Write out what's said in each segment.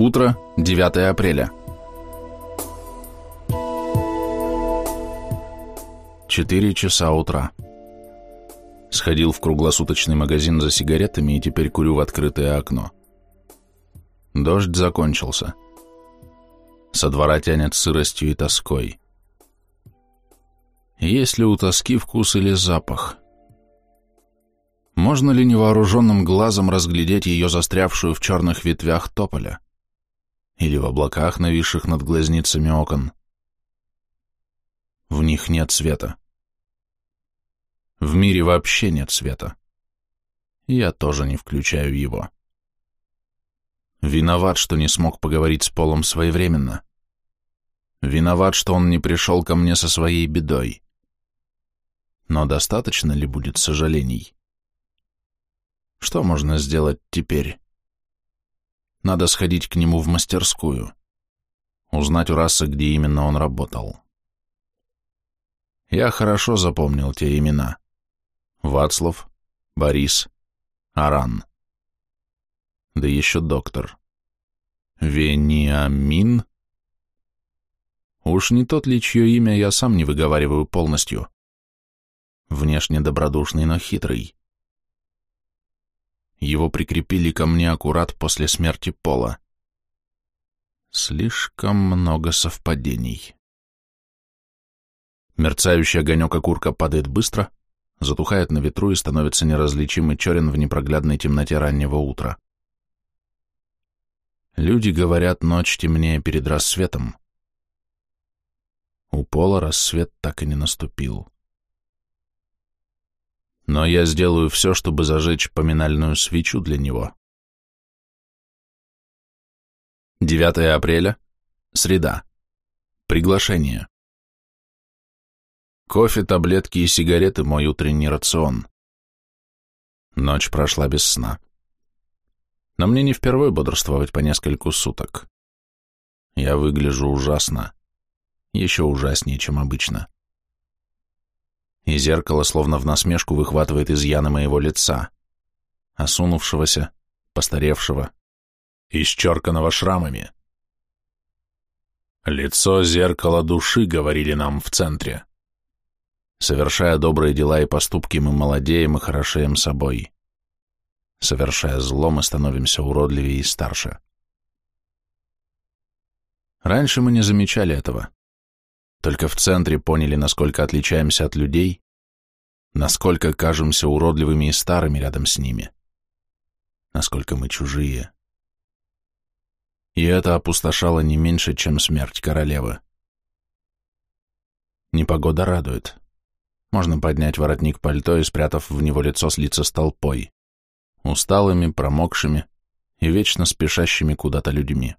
Утро, 9 апреля. Четыре часа утра. Сходил в круглосуточный магазин за сигаретами и теперь курю в открытое окно. Дождь закончился. Со двора тянет сыростью и тоской. Есть ли у тоски вкус или запах? Можно ли невооруженным глазом разглядеть ее застрявшую в черных ветвях тополя? Или в облаках, нависших над глазницами окон? В них нет света. В мире вообще нет света. Я тоже не включаю его. Виноват, что не смог поговорить с Полом своевременно. Виноват, что он не пришел ко мне со своей бедой. Но достаточно ли будет сожалений? Что можно сделать теперь? Надо сходить к нему в мастерскую. Узнать у расы, где именно он работал. Я хорошо запомнил те имена. Вацлав, Борис, Аран. Да еще доктор. Вениамин? Уж не тот ли, чье имя я сам не выговариваю полностью? внешне добродушный, но хитрый. Его прикрепили ко мне аккурат после смерти Пола. Слишком много совпадений. Мерцающий огонек окурка падает быстро, затухает на ветру и становится неразличим и черен в непроглядной темноте раннего утра. Люди говорят, ночь темнее перед рассветом. У Пола рассвет так и не наступил но я сделаю все, чтобы зажечь поминальную свечу для него. 9 апреля, среда. Приглашение. Кофе, таблетки и сигареты – мой утренний рацион. Ночь прошла без сна. Но мне не впервые бодрствовать по нескольку суток. Я выгляжу ужасно. Еще ужаснее, чем обычно и зеркало словно в насмешку выхватывает изъяны моего лица, осунувшегося, постаревшего, исчерканного шрамами. «Лицо — зеркало души», — говорили нам в центре. Совершая добрые дела и поступки, мы молодеем и хорошеем собой. Совершая зло, мы становимся уродливее и старше. Раньше мы не замечали этого. Только в центре поняли, насколько отличаемся от людей, насколько кажемся уродливыми и старыми рядом с ними, насколько мы чужие. И это опустошало не меньше, чем смерть королевы. Непогода радует. Можно поднять воротник пальто и, спрятав в него лицо, слиться с толпой, усталыми, промокшими и вечно спешащими куда-то людьми.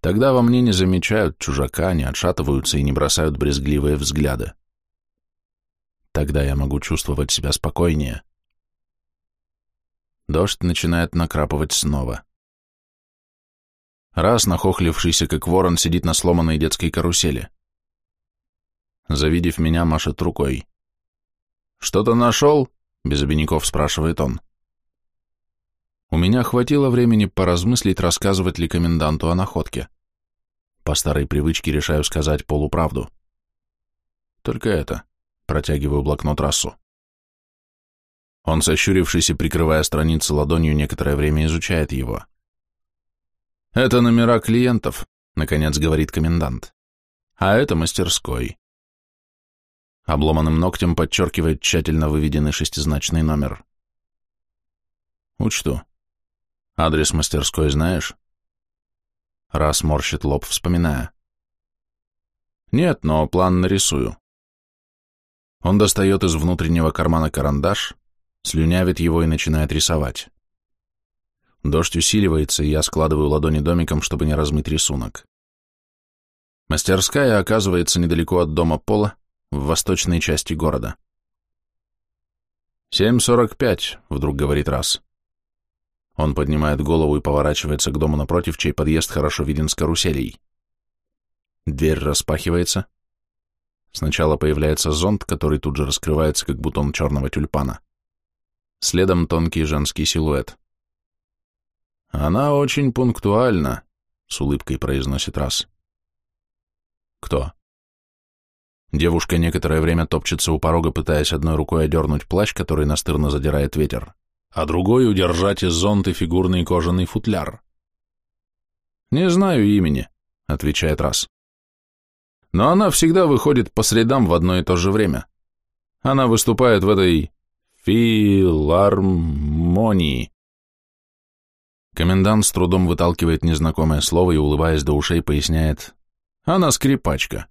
Тогда во мне не замечают чужака, не отшатываются и не бросают брезгливые взгляды. Тогда я могу чувствовать себя спокойнее. Дождь начинает накрапывать снова. Раз, нахохлившийся как ворон, сидит на сломанной детской карусели. Завидев меня, машет рукой. «Что-то нашел?» — без обиняков спрашивает он. У меня хватило времени поразмыслить, рассказывать ли коменданту о находке. По старой привычке решаю сказать полуправду. Только это. Протягиваю блокнот расу. Он, сощурившись и прикрывая страницы ладонью, некоторое время изучает его. «Это номера клиентов», — наконец говорит комендант. «А это мастерской». Обломанным ногтем подчеркивает тщательно выведенный шестизначный номер. «Учту. Адрес мастерской знаешь?» Раз морщит лоб, вспоминая. «Нет, но план нарисую». Он достает из внутреннего кармана карандаш, слюнявит его и начинает рисовать. Дождь усиливается, и я складываю ладони домиком, чтобы не размыть рисунок. Мастерская оказывается недалеко от дома Пола, в восточной части города. «Семь сорок пять», — вдруг говорит раз. Он поднимает голову и поворачивается к дому напротив, чей подъезд хорошо виден с каруселей. Дверь распахивается. Сначала появляется зонт, который тут же раскрывается, как бутон черного тюльпана. Следом тонкий женский силуэт. Она очень пунктуальна, с улыбкой произносит раз. Кто? Девушка некоторое время топчется у порога, пытаясь одной рукой одернуть плащ, который настырно задирает ветер, а другой удержать из зонт и фигурный кожаный футляр. «Не знаю имени», — отвечает раз. «Но она всегда выходит по средам в одно и то же время. Она выступает в этой филармонии». Комендант с трудом выталкивает незнакомое слово и, улыбаясь до ушей, поясняет «Она скрипачка».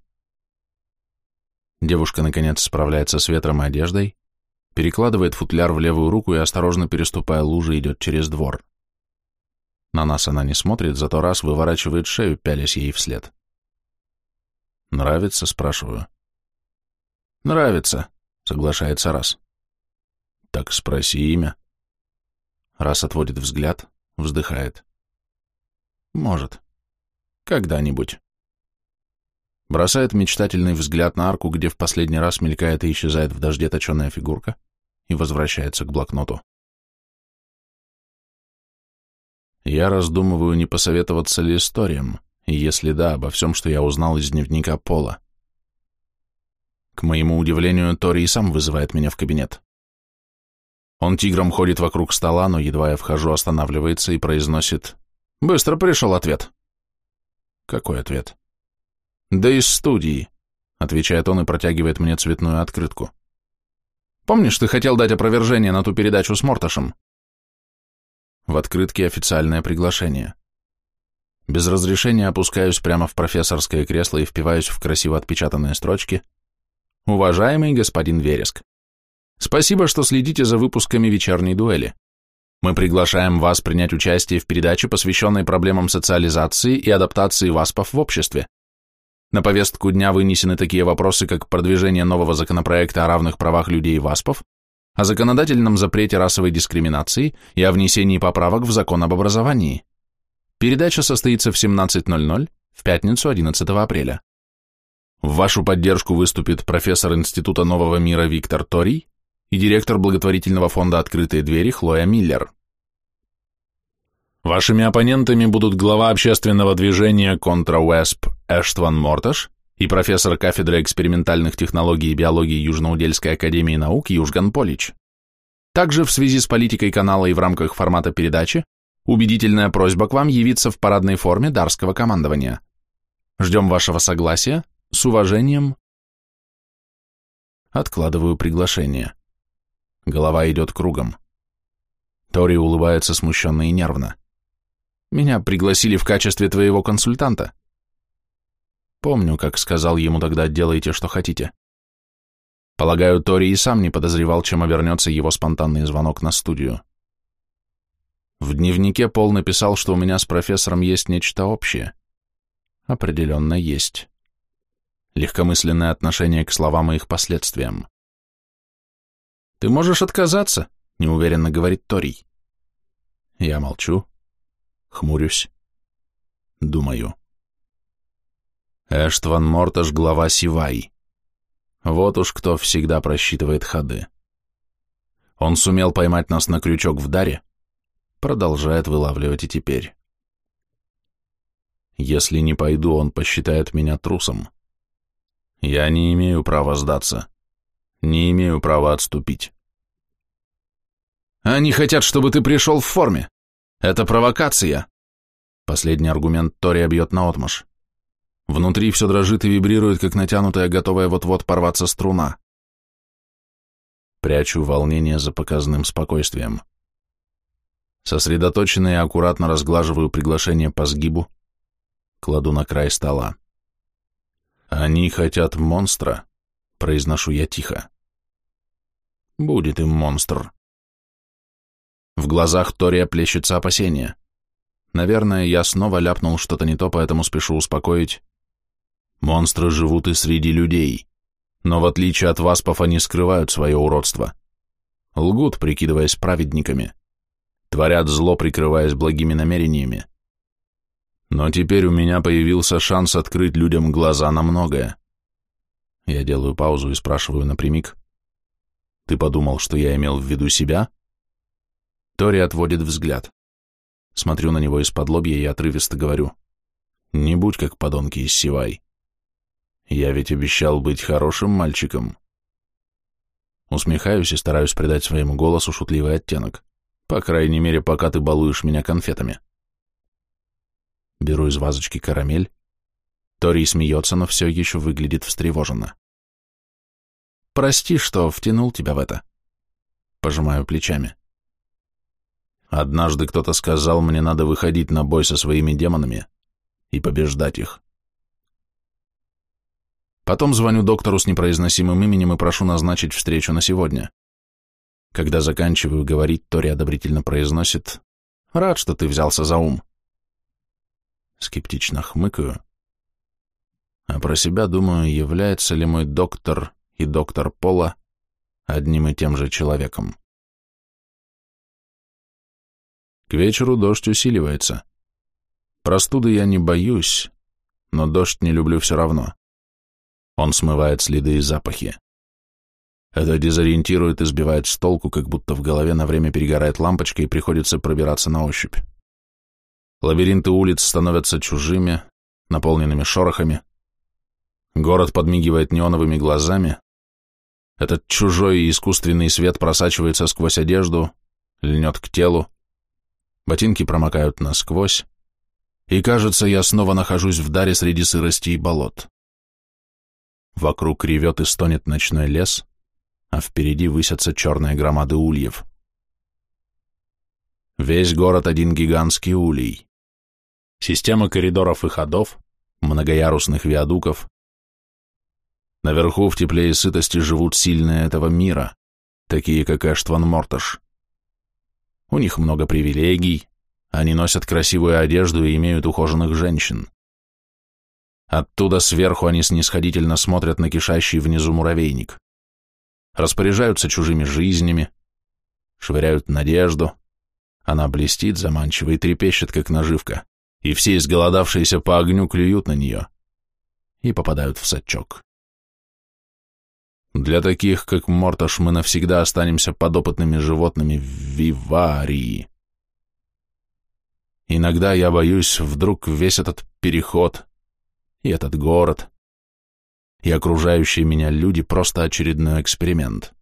Девушка, наконец, справляется с ветром и одеждой, перекладывает футляр в левую руку и, осторожно переступая лужи, идет через двор. На нас она не смотрит, зато раз выворачивает шею, пялясь ей вслед. «Нравится?» — спрашиваю. «Нравится», — соглашается раз. «Так спроси имя». Раз отводит взгляд, вздыхает. «Может. Когда-нибудь» бросает мечтательный взгляд на арку, где в последний раз мелькает и исчезает в дожде точеная фигурка, и возвращается к блокноту. Я раздумываю, не посоветоваться ли историям, и если да, обо всем, что я узнал из дневника Пола. К моему удивлению, Тори и сам вызывает меня в кабинет. Он тигром ходит вокруг стола, но едва я вхожу, останавливается и произносит «Быстро пришел ответ». Какой ответ? «Да из студии», — отвечает он и протягивает мне цветную открытку. «Помнишь, ты хотел дать опровержение на ту передачу с Морташем?» В открытке официальное приглашение. Без разрешения опускаюсь прямо в профессорское кресло и впиваюсь в красиво отпечатанные строчки. «Уважаемый господин Вереск, спасибо, что следите за выпусками вечерней дуэли. Мы приглашаем вас принять участие в передаче, посвященной проблемам социализации и адаптации ВАСПов в обществе. На повестку дня вынесены такие вопросы, как продвижение нового законопроекта о равных правах людей и ВАСПов, о законодательном запрете расовой дискриминации и о внесении поправок в закон об образовании. Передача состоится в 17.00 в пятницу 11 апреля. В вашу поддержку выступит профессор Института Нового мира Виктор Торий и директор благотворительного фонда «Открытые двери» Хлоя Миллер. Вашими оппонентами будут глава общественного движения «Контра Уэсп» Эштван Морташ и профессор кафедры экспериментальных технологий и биологии Южноудельской академии наук Южган Полич. Также в связи с политикой канала и в рамках формата передачи убедительная просьба к вам явиться в парадной форме дарского командования. Ждем вашего согласия. С уважением. Откладываю приглашение. Голова идет кругом. Тори улыбается смущенно и нервно. Меня пригласили в качестве твоего консультанта. Помню, как сказал ему тогда «делайте, что хотите». Полагаю, Тори и сам не подозревал, чем обернется его спонтанный звонок на студию. В дневнике Пол написал, что у меня с профессором есть нечто общее. Определенно есть. Легкомысленное отношение к словам и их последствиям. «Ты можешь отказаться», — неуверенно говорит Торий. Я молчу, Хмурюсь. Думаю. Эштван Морташ, глава Сивай. Вот уж кто всегда просчитывает ходы. Он сумел поймать нас на крючок в даре, продолжает вылавливать и теперь. Если не пойду, он посчитает меня трусом. Я не имею права сдаться, не имею права отступить. Они хотят, чтобы ты пришел в форме. Это провокация. Последний аргумент Тори бьет наотмашь. Внутри все дрожит и вибрирует, как натянутая, готовая вот-вот порваться струна. Прячу волнение за показным спокойствием. Сосредоточенно и аккуратно разглаживаю приглашение по сгибу, кладу на край стола. «Они хотят монстра», — произношу я тихо. «Будет им монстр». В глазах Тория плещется опасение. Наверное, я снова ляпнул что-то не то, поэтому спешу успокоить. Монстры живут и среди людей, но в отличие от васпов они скрывают свое уродство. Лгут, прикидываясь праведниками. Творят зло, прикрываясь благими намерениями. Но теперь у меня появился шанс открыть людям глаза на многое. Я делаю паузу и спрашиваю напрямик. Ты подумал, что я имел в виду себя? Тори отводит взгляд. Смотрю на него из-под лобья и отрывисто говорю. Не будь как подонки из Сивай. Я ведь обещал быть хорошим мальчиком. Усмехаюсь и стараюсь придать своему голосу шутливый оттенок. По крайней мере, пока ты балуешь меня конфетами. Беру из вазочки карамель. Тори смеется, но все еще выглядит встревоженно. Прости, что втянул тебя в это. Пожимаю плечами. Однажды кто-то сказал, мне надо выходить на бой со своими демонами и побеждать их. Потом звоню доктору с непроизносимым именем и прошу назначить встречу на сегодня. Когда заканчиваю говорить, Тори одобрительно произносит «Рад, что ты взялся за ум». Скептично хмыкаю. А про себя думаю, является ли мой доктор и доктор Пола одним и тем же человеком. К вечеру дождь усиливается. Простуды я не боюсь, но дождь не люблю все равно. Он смывает следы и запахи. Это дезориентирует и сбивает с толку, как будто в голове на время перегорает лампочка и приходится пробираться на ощупь. Лабиринты улиц становятся чужими, наполненными шорохами. Город подмигивает неоновыми глазами. Этот чужой и искусственный свет просачивается сквозь одежду, льнет к телу. Ботинки промокают насквозь. И кажется, я снова нахожусь в даре среди сырости и болот. Вокруг ревет и стонет ночной лес, а впереди высятся черные громады ульев. Весь город один гигантский улей. Система коридоров и ходов, многоярусных виадуков. Наверху в тепле и сытости живут сильные этого мира, такие как Эштван Морташ. У них много привилегий, они носят красивую одежду и имеют ухоженных женщин. Оттуда сверху они снисходительно смотрят на кишащий внизу муравейник распоряжаются чужими жизнями, швыряют надежду, она блестит, заманчиво и трепещет, как наживка, и все изголодавшиеся по огню клюют на нее и попадают в сачок. Для таких, как Морташ, мы навсегда останемся подопытными животными в виварии. Иногда я боюсь, вдруг весь этот переход и этот город и окружающие меня люди просто очередной эксперимент.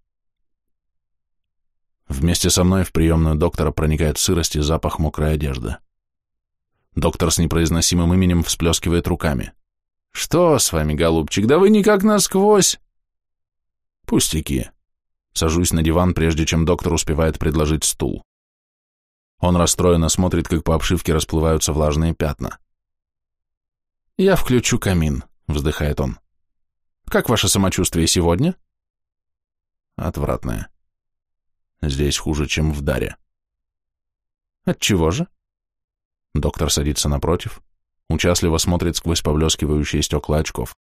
Вместе со мной в приемную доктора проникает сырость и запах мокрой одежды. Доктор с непроизносимым именем всплескивает руками. «Что с вами, голубчик, да вы никак насквозь!» «Пустяки». Сажусь на диван, прежде чем доктор успевает предложить стул. Он расстроенно смотрит, как по обшивке расплываются влажные пятна. «Я включу камин», — вздыхает он. Как ваше самочувствие сегодня? Отвратное. Здесь хуже, чем в Даре. Отчего же? Доктор садится напротив, участливо смотрит сквозь поблескивающие стекла очков.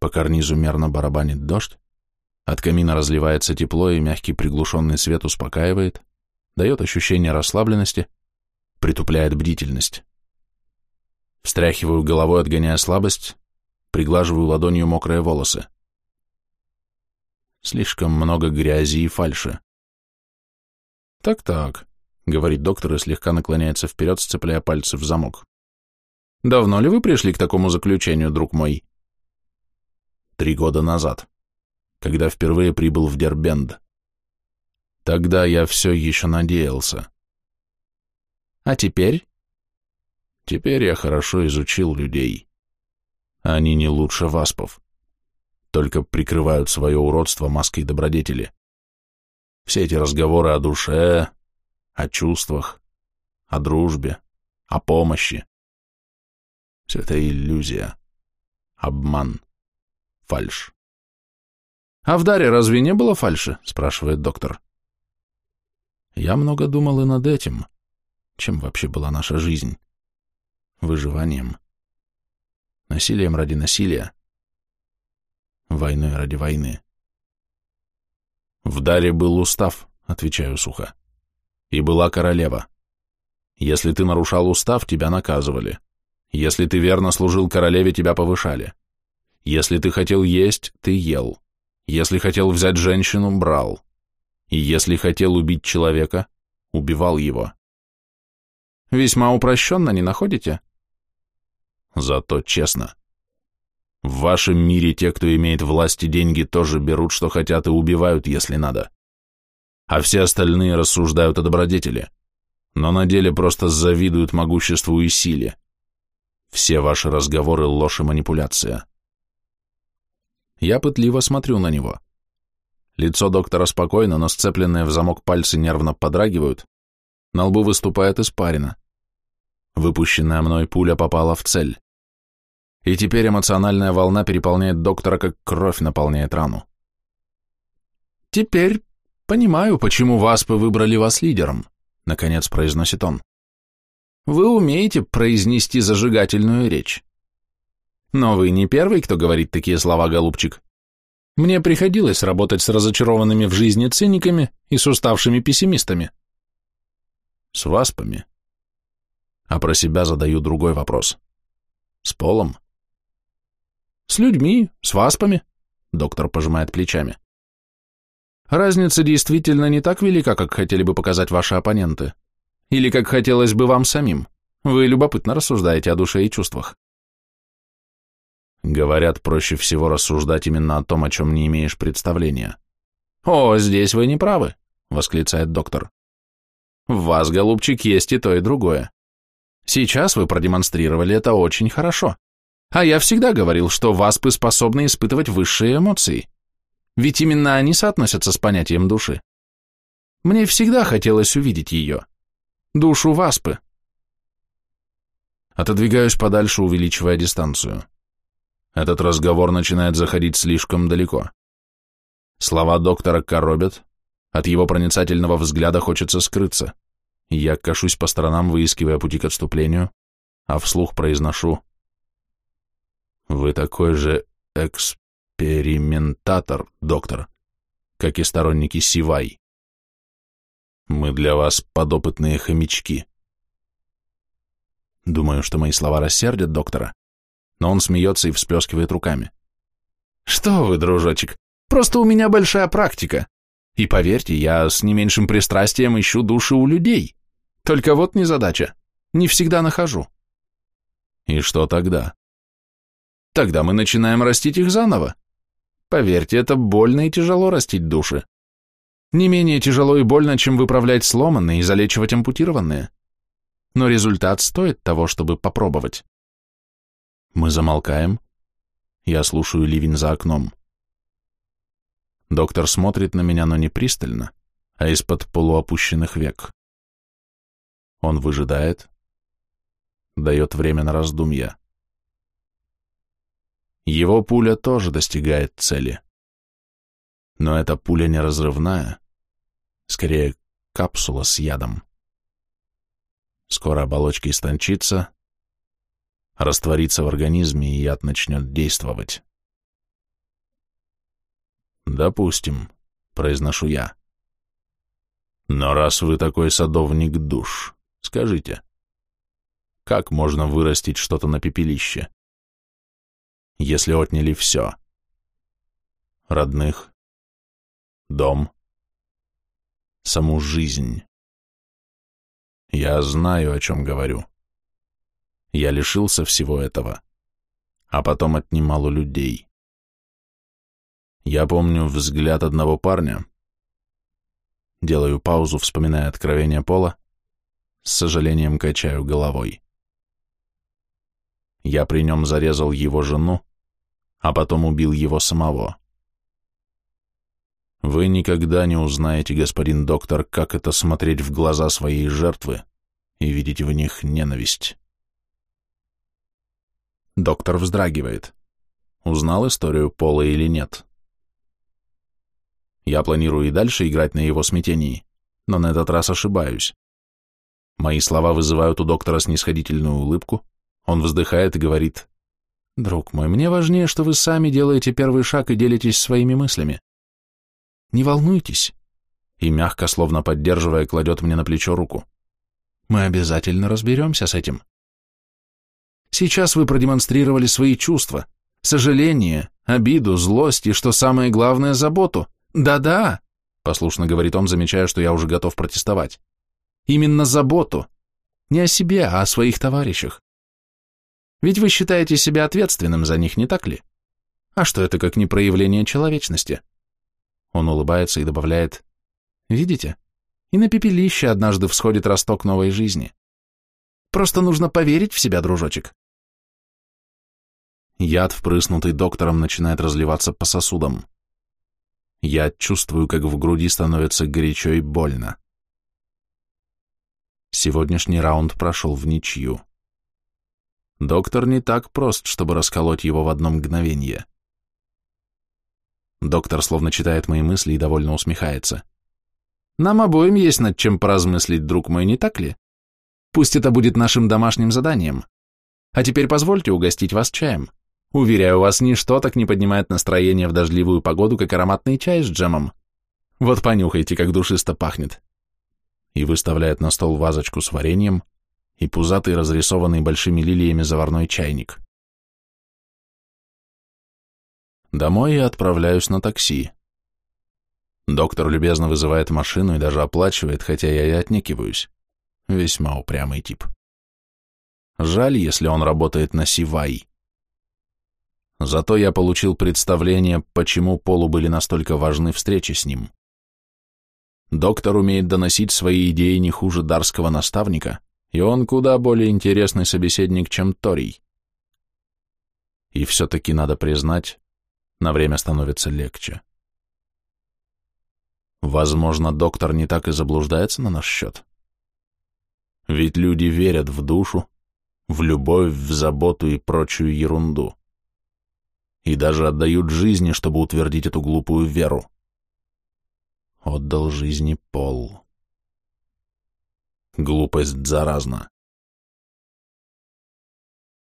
По карнизу мерно барабанит дождь, от камина разливается тепло, и мягкий приглушенный свет успокаивает, дает ощущение расслабленности, притупляет бдительность. Встряхиваю головой, отгоняя слабость, приглаживаю ладонью мокрые волосы. Слишком много грязи и фальши. «Так-так», — говорит доктор и слегка наклоняется вперед, сцепляя пальцы в замок. «Давно ли вы пришли к такому заключению, друг мой?» «Три года назад, когда впервые прибыл в Дербенд. Тогда я все еще надеялся». «А теперь?» «Теперь я хорошо изучил людей». Они не лучше васпов. Только прикрывают свое уродство маской добродетели. Все эти разговоры о душе, о чувствах, о дружбе, о помощи. Все это иллюзия, обман, фальшь. «А в Даре разве не было фальши?» — спрашивает доктор. Я много думал и над этим. Чем вообще была наша жизнь? Выживанием насилием ради насилия, войной ради войны. В Даре был устав, отвечаю сухо, и была королева. Если ты нарушал устав, тебя наказывали. Если ты верно служил королеве, тебя повышали. Если ты хотел есть, ты ел. Если хотел взять женщину, брал. И если хотел убить человека, убивал его. Весьма упрощенно, не находите? Зато честно. В вашем мире те, кто имеет власть и деньги, тоже берут, что хотят, и убивают, если надо. А все остальные рассуждают о добродетели, но на деле просто завидуют могуществу и силе. Все ваши разговоры — ложь и манипуляция. Я пытливо смотрю на него. Лицо доктора спокойно, но сцепленные в замок пальцы нервно подрагивают, на лбу выступает испарина. Выпущенная мной пуля попала в цель и теперь эмоциональная волна переполняет доктора, как кровь наполняет рану. «Теперь понимаю, почему Васпы выбрали вас лидером», — наконец произносит он. «Вы умеете произнести зажигательную речь. Но вы не первый, кто говорит такие слова, голубчик. Мне приходилось работать с разочарованными в жизни циниками и с уставшими пессимистами». «С Васпами?» А про себя задаю другой вопрос. «С Полом?» С людьми, с васпами, доктор пожимает плечами. Разница действительно не так велика, как хотели бы показать ваши оппоненты. Или как хотелось бы вам самим. Вы любопытно рассуждаете о душе и чувствах. Говорят, проще всего рассуждать именно о том, о чем не имеешь представления. «О, здесь вы не правы», — восклицает доктор. «В вас, голубчик, есть и то, и другое. Сейчас вы продемонстрировали это очень хорошо. А я всегда говорил, что васпы способны испытывать высшие эмоции. Ведь именно они соотносятся с понятием души. Мне всегда хотелось увидеть ее. Душу васпы. Отодвигаюсь подальше, увеличивая дистанцию. Этот разговор начинает заходить слишком далеко. Слова доктора коробят, от его проницательного взгляда хочется скрыться. Я кашусь по сторонам, выискивая пути к отступлению, а вслух произношу вы такой же экспериментатор, доктор, как и сторонники Сивай. Мы для вас подопытные хомячки. Думаю, что мои слова рассердят доктора, но он смеется и всплескивает руками. Что вы, дружочек, просто у меня большая практика. И поверьте, я с не меньшим пристрастием ищу души у людей. Только вот незадача, не всегда нахожу. И что тогда? Тогда мы начинаем растить их заново. Поверьте, это больно и тяжело растить души. Не менее тяжело и больно, чем выправлять сломанные и залечивать ампутированные. Но результат стоит того, чтобы попробовать. Мы замолкаем. Я слушаю ливень за окном. Доктор смотрит на меня, но не пристально, а из-под полуопущенных век. Он выжидает, дает время на раздумья. Его пуля тоже достигает цели. Но эта пуля не разрывная, скорее капсула с ядом. Скоро оболочка истончится, растворится в организме, и яд начнет действовать. «Допустим», — произношу я. «Но раз вы такой садовник душ, скажите, как можно вырастить что-то на пепелище?» Если отняли все. Родных, дом, саму жизнь. Я знаю, о чем говорю. Я лишился всего этого, а потом отнимал у людей. Я помню взгляд одного парня. Делаю паузу, вспоминая откровение Пола, с сожалением качаю головой. Я при нем зарезал его жену, а потом убил его самого. Вы никогда не узнаете, господин доктор, как это смотреть в глаза своей жертвы и видеть в них ненависть. Доктор вздрагивает. Узнал историю Пола или нет? Я планирую и дальше играть на его смятении, но на этот раз ошибаюсь. Мои слова вызывают у доктора снисходительную улыбку, он вздыхает и говорит, Друг мой, мне важнее, что вы сами делаете первый шаг и делитесь своими мыслями. Не волнуйтесь. И мягко, словно поддерживая, кладет мне на плечо руку. Мы обязательно разберемся с этим. Сейчас вы продемонстрировали свои чувства. Сожаление, обиду, злость и, что самое главное, заботу. Да-да, послушно говорит он, замечая, что я уже готов протестовать. Именно заботу. Не о себе, а о своих товарищах. Ведь вы считаете себя ответственным за них, не так ли? А что это как не проявление человечности? Он улыбается и добавляет, видите, и на пепелище однажды всходит росток новой жизни. Просто нужно поверить в себя, дружочек. Яд, впрыснутый доктором, начинает разливаться по сосудам. Я чувствую, как в груди становится горячо и больно. Сегодняшний раунд прошел в ничью. Доктор не так прост, чтобы расколоть его в одно мгновение. Доктор словно читает мои мысли и довольно усмехается. Нам обоим есть над чем поразмыслить, друг мой, не так ли? Пусть это будет нашим домашним заданием. А теперь позвольте угостить вас чаем. Уверяю вас, ничто так не поднимает настроение в дождливую погоду, как ароматный чай с джемом. Вот понюхайте, как душисто пахнет. И выставляет на стол вазочку с вареньем и пузатый, разрисованный большими лилиями заварной чайник. Домой я отправляюсь на такси. Доктор любезно вызывает машину и даже оплачивает, хотя я и отнекиваюсь. Весьма упрямый тип. Жаль, если он работает на Сивай. Зато я получил представление, почему Полу были настолько важны встречи с ним. Доктор умеет доносить свои идеи не хуже дарского наставника, и он куда более интересный собеседник, чем Торий. И все-таки надо признать, на время становится легче. Возможно, доктор не так и заблуждается на наш счет. Ведь люди верят в душу, в любовь, в заботу и прочую ерунду и даже отдают жизни, чтобы утвердить эту глупую веру. Отдал жизни Пол. Глупость заразна.